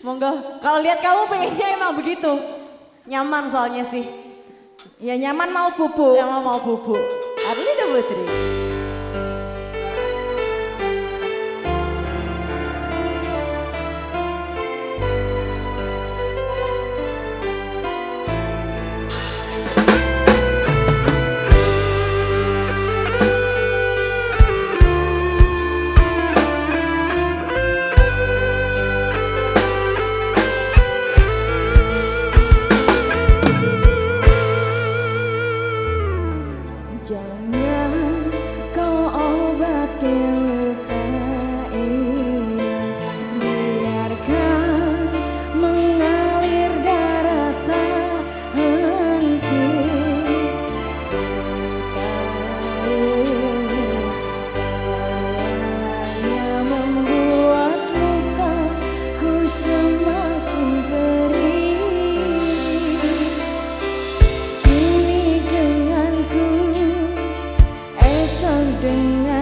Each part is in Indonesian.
Monggo, kalau lihat kamu pengennya emang begitu. Nyaman soalnya sih. Ya nyaman mau bubuk. Nyaman mau bubuk. Arlina Putri. dengan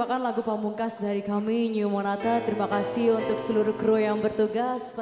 merupakan lagu pamungkas dari kami New Monata. Terima kasih untuk seluruh kru yang bertugas.